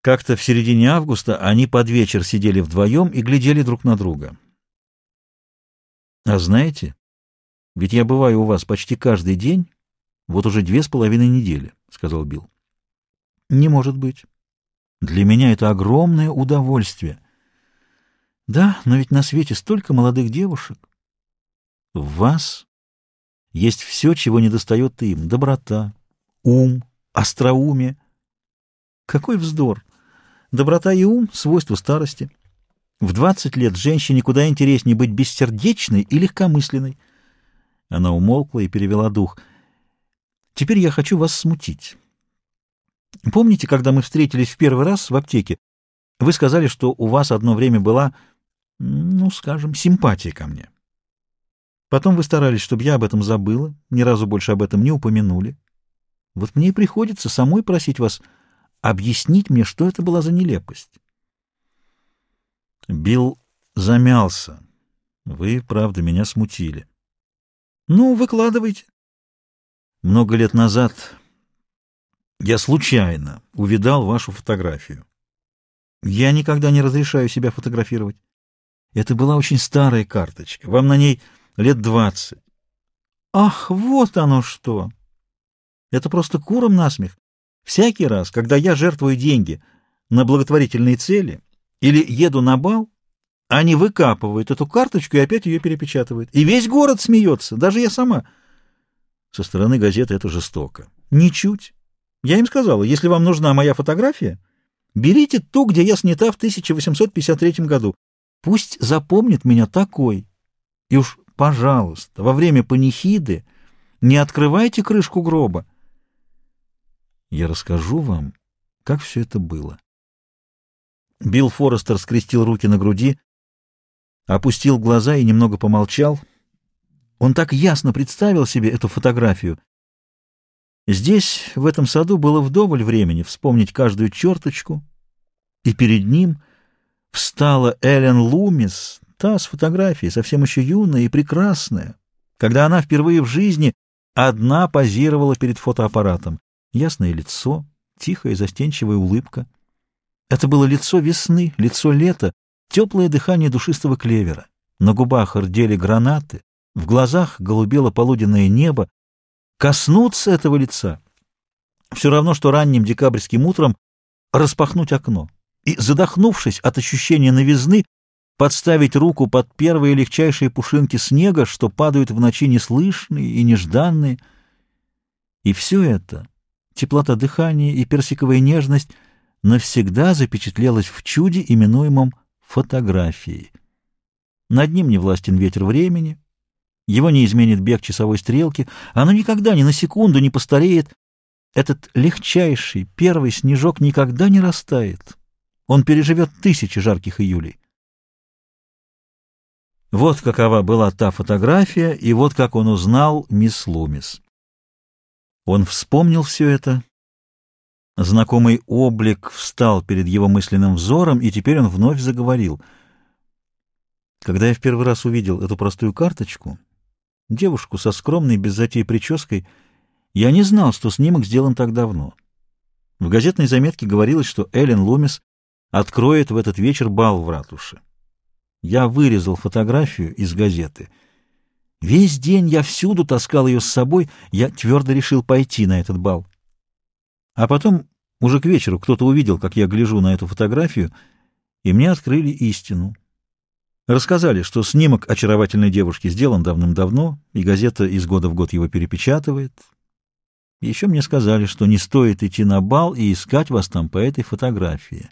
Как-то в середине августа они под вечер сидели вдвоем и глядели друг на друга. «А знаете, ведь я бываю у вас почти каждый день, вот уже две с половиной недели», — сказал Билл. «Не может быть. Для меня это огромное удовольствие. Да, но ведь на свете столько молодых девушек. В вас есть все, чего недостает им — доброта, ум, остроумие. Какой вздор! Доброта и ум — свойства старости. В двадцать лет женщине куда интереснее быть бессердечной и легкомысленной. Она умолкла и перевела дух. Теперь я хочу вас смутить. Помните, когда мы встретились в первый раз в аптеке, вы сказали, что у вас одно время была, ну, скажем, симпатия ко мне. Потом вы старались, чтобы я об этом забыла, ни разу больше об этом не упомянули. Вот мне и приходится самой просить вас объяснить мне, что это была за нелепость. Билл замялся. Вы, правда, меня смутили. Ну, выкладывайте. Много лет назад я случайно увидал вашу фотографию. Я никогда не разрешаю себя фотографировать. Это была очень старая карточка. Вам на ней лет двадцать. Ах, вот оно что! Это просто куром насмех. Всякий раз, когда я жертвую деньги на благотворительные цели или еду на бал, они выкапывают эту карточку и опять ее перепечатывают. И весь город смеется, даже я сама. Со стороны газеты это жестоко. Ничуть. Я им сказала, если вам нужна моя фотография, берите ту, где я снята в 1853 году. Пусть запомнит меня такой. И уж, пожалуйста, во время панихиды не открывайте крышку гроба. Я расскажу вам, как все это было. Билл Форестер скрестил руки на груди, опустил глаза и немного помолчал. Он так ясно представил себе эту фотографию. Здесь, в этом саду, было вдоволь времени вспомнить каждую черточку, и перед ним встала Эллен Лумис, та с фотографией, совсем еще юная и прекрасная, когда она впервые в жизни одна позировала перед фотоаппаратом. Ясное лицо, тихая застенчивая улыбка. Это было лицо весны, лицо лета, теплое дыхание душистого клевера. На губах рдели гранаты, в глазах голубело полуденное небо. Коснуться этого лица все равно, что ранним декабрьским утром распахнуть окно и, задохнувшись от ощущения новизны, подставить руку под первые легчайшие пушинки снега, что падают в ночи неслышные и нежданные. И все это теплота дыхания и персиковая нежность навсегда запечатлелась в чуде, именуемом фотографией. Над ним не властен ветер времени, его не изменит бег часовой стрелки, оно никогда ни на секунду не постареет. Этот легчайший первый снежок никогда не растает. Он переживет тысячи жарких июлей. Вот какова была та фотография, и вот как он узнал мисс Лумис. Он вспомнил все это. Знакомый облик встал перед его мысленным взором, и теперь он вновь заговорил. Когда я в первый раз увидел эту простую карточку, девушку со скромной, без затей прической, я не знал, что снимок сделан так давно. В газетной заметке говорилось, что Эллен Лумис откроет в этот вечер бал в ратуше. Я вырезал фотографию из газеты — Весь день я всюду таскал ее с собой, я твердо решил пойти на этот бал. А потом, уже к вечеру, кто-то увидел, как я гляжу на эту фотографию, и мне открыли истину. Рассказали, что снимок очаровательной девушки сделан давным-давно, и газета из года в год его перепечатывает. Еще мне сказали, что не стоит идти на бал и искать вас там по этой фотографии.